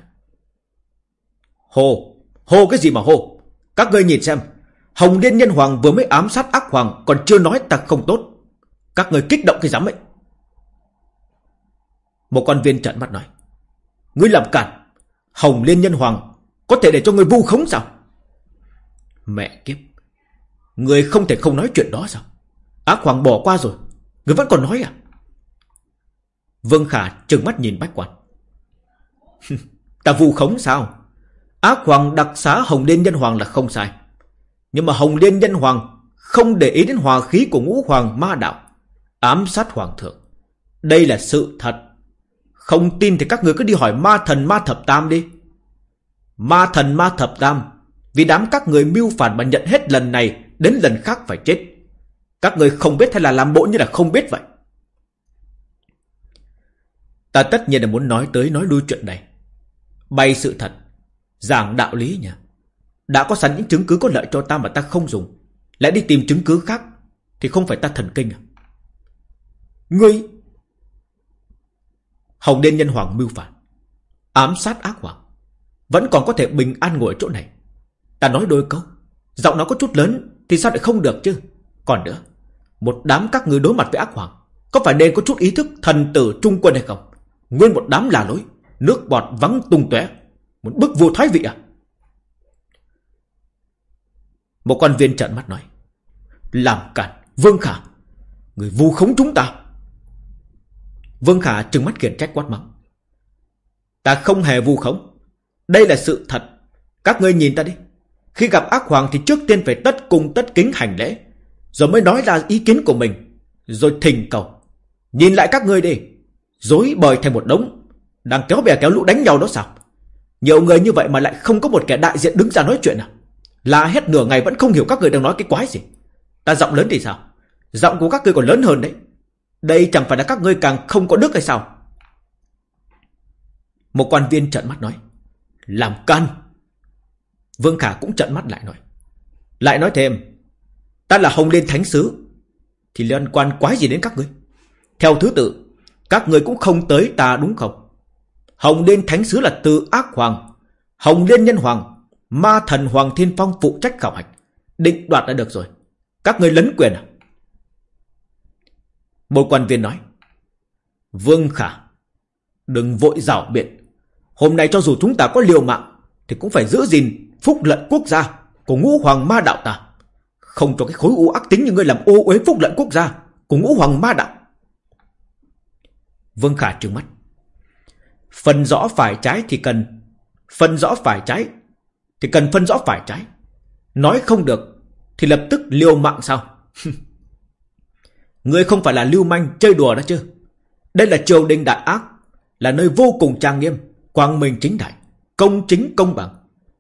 Hồ, hồ cái gì mà hồ? Các ngươi nhìn xem, Hồng Liên Nhân Hoàng vừa mới ám sát ác hoàng còn chưa nói ta không tốt. Các người kích động cái dám ấy. Một con viên trận mắt nói. Ngươi làm cản. Hồng Liên Nhân Hoàng có thể để cho người vu khống sao? Mẹ kiếp. Người không thể không nói chuyện đó sao? Ác Hoàng bỏ qua rồi. Người vẫn còn nói à? Vương Khả trừng mắt nhìn Bách Quan. (laughs) Ta vu khống sao? Ác Hoàng đặc xá Hồng Liên Nhân Hoàng là không sai. Nhưng mà Hồng Liên Nhân Hoàng không để ý đến hòa khí của ngũ hoàng ma đạo. Ám sát Hoàng thượng. Đây là sự thật. Không tin thì các người cứ đi hỏi ma thần, ma thập tam đi. Ma thần, ma thập tam. Vì đám các người mưu phản mà nhận hết lần này, đến lần khác phải chết. Các người không biết hay là làm bộ như là không biết vậy. Ta tất nhiên là muốn nói tới, nói đuôi chuyện này. Bày sự thật. Giảng đạo lý nhỉ. Đã có sẵn những chứng cứ có lợi cho ta mà ta không dùng. Lại đi tìm chứng cứ khác. Thì không phải ta thần kinh à. Ngươi... Hồng Đen Nhân Hoàng mưu phản. Ám sát ác hoàng. Vẫn còn có thể bình an ngồi ở chỗ này. Ta nói đôi câu. Giọng nó có chút lớn thì sao lại không được chứ. Còn nữa. Một đám các người đối mặt với ác hoàng. Có phải nên có chút ý thức thần tử trung quân hay không? Nguyên một đám là lối. Nước bọt vắng tung tóe Một bức vua thái vị à? Một quan viên trợn mắt nói. Làm cản, Vương Khả. Người vu khống chúng ta. Vương Khả trừng mắt khiển trách quát mắng. Ta không hề vu khống. Đây là sự thật. Các ngươi nhìn ta đi. Khi gặp ác hoàng thì trước tiên phải tất cung tất kính hành lễ. Rồi mới nói ra ý kiến của mình. Rồi thỉnh cầu. Nhìn lại các ngươi đi. Dối bời thành một đống. Đang kéo bè kéo lũ đánh nhau đó sao? Nhiều người như vậy mà lại không có một kẻ đại diện đứng ra nói chuyện à? La hết nửa ngày vẫn không hiểu các người đang nói cái quái gì. Ta giọng lớn thì sao? Giọng của các ngươi còn lớn hơn đấy. Đây chẳng phải là các ngươi càng không có đức hay sao? Một quan viên trợn mắt nói. Làm can. Vương Khả cũng trợn mắt lại nói. Lại nói thêm. Ta là Hồng Liên Thánh Sứ. Thì liên quan quái gì đến các ngươi? Theo thứ tự. Các ngươi cũng không tới ta đúng không? Hồng Liên Thánh Sứ là từ ác hoàng. Hồng Liên Nhân Hoàng, Ma thần Hoàng Thiên Phong phụ trách khảo hạch. Định đoạt đã được rồi. Các ngươi lấn quyền à? Một quan viên nói. Vương Khả. Đừng vội rảo biện. Hôm nay cho dù chúng ta có liều mạng. Thì cũng phải giữ gìn phúc lận quốc gia. Của ngũ hoàng ma đạo ta Không cho cái khối u ác tính như ngươi làm ô uế phúc lợi quốc gia Của ngũ hoàng ma đạo Vương Khả trừng mắt Phân rõ phải trái thì cần, Phân rõ phải trái Thì cần phân rõ phải trái Nói không được Thì lập tức liều mạng sao (laughs) Ngươi không phải là lưu manh chơi đùa đó chứ. Đây là triều đình đại ác, Là nơi vô cùng trang nghiêm, Quang minh chính đại, Công chính công bằng.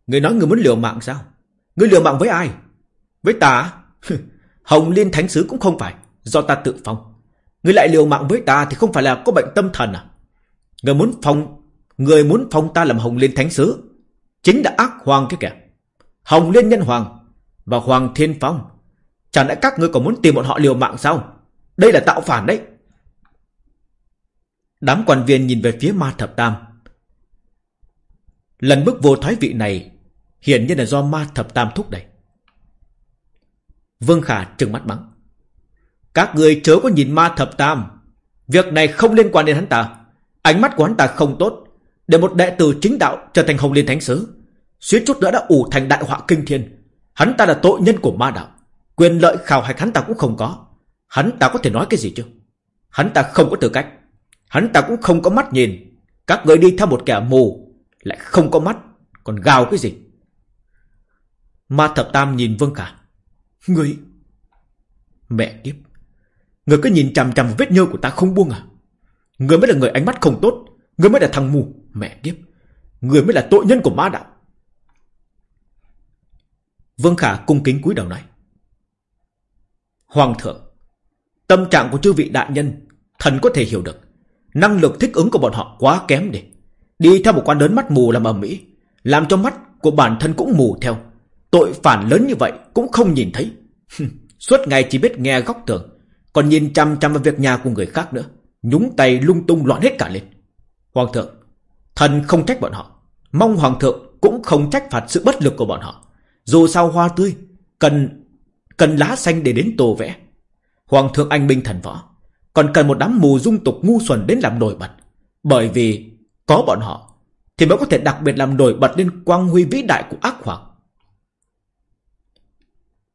Người nói người muốn liều mạng sao? Người liều mạng với ai? Với ta Hồng Liên Thánh Sứ cũng không phải, Do ta tự phong. Người lại liều mạng với ta thì không phải là có bệnh tâm thần à? Người muốn phong, Người muốn phong ta làm Hồng Liên Thánh Sứ, Chính là ác hoàng cái kìa. Hồng Liên Nhân Hoàng Và Hoàng Thiên Phong, Chẳng lẽ các ngươi còn muốn tìm bọn họ liều mạng sao? Đây là tạo phản đấy. Đám quan viên nhìn về phía ma thập tam. Lần bước vô thoái vị này Hiển nhiên là do ma thập tam thúc đẩy. Vương Khả trừng mắt bắn Các người chớ có nhìn ma thập tam. Việc này không liên quan đến hắn ta. Ánh mắt của hắn ta không tốt. Để một đệ tử chính đạo trở thành hồng liên thánh sứ, Suýt chút nữa đã ủ thành đại họa kinh thiên. Hắn ta là tội nhân của ma đạo. Quyền lợi khảo hạch hắn ta cũng không có. Hắn ta có thể nói cái gì chứ? Hắn ta không có tư cách. Hắn ta cũng không có mắt nhìn. Các người đi theo một kẻ mù Lại không có mắt, Còn gào cái gì? Ma thập tam nhìn Vương Khả. Người Mẹ kiếp. Người cứ nhìn chằm chằm vết nhơ của ta không buông à? Người mới là người ánh mắt không tốt. Người mới là thằng mù. Mẹ kiếp. Người mới là tội nhân của ma đạo. Vương Khả cung kính cúi đầu nói. Hoàng thượng Tâm trạng của chư vị đại nhân, Thần có thể hiểu được. Năng lực thích ứng của bọn họ quá kém đi. Đi theo một quan lớn mắt mù làm ầm ĩ, Làm cho mắt của bản thân cũng mù theo. Tội phản lớn như vậy Cũng không nhìn thấy. Suốt ngày chỉ biết nghe góc tường, Còn nhìn chăm chăm vào việc nhà của người khác nữa. Nhúng tay lung tung loạn hết cả lên. Hoàng thượng, Thần không trách bọn họ. Mong hoàng thượng cũng không trách phạt sự bất lực của bọn họ. Dù sao hoa tươi, Cần cần lá xanh để đến tổ vẽ. Hoàng thượng anh binh thần võ. Còn cần một đám mù dung tục ngu xuẩn đến làm nổi bật. Bởi vì Có bọn họ, Thì mới có thể đặc biệt làm nổi bật lên quang huy vĩ đại của ác hoàng.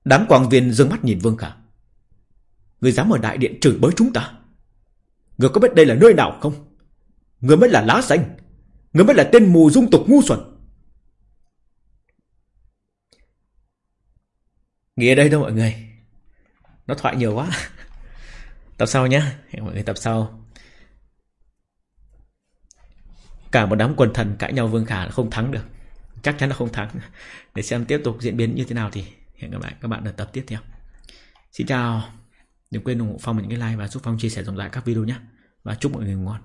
Đám quang viên dương mắt nhìn Vương Khả. Người dám ở đại điện chửi bới chúng ta? Người có biết đây là nơi nào không? Người mới là lá xanh Người mới là tên mù dung tục ngu xuẩn. Nghĩa đây đâu mọi người? Nó thoại nhiều quá. Tập sau nhé Hẹn mọi người tập sau. Cả một đám quần thần cãi nhau Vương Khả không thắng được. Chắc chắn là không thắng. Để xem tiếp tục diễn biến như thế nào thì Hẹn gặp lại các bạn ở tập tiếp theo. Xin chào. Đừng quên ủng hộ Phong những cái like và giúp Phong chia sẻ rộng rãi các video nhé Và chúc mọi người ngủ ngon.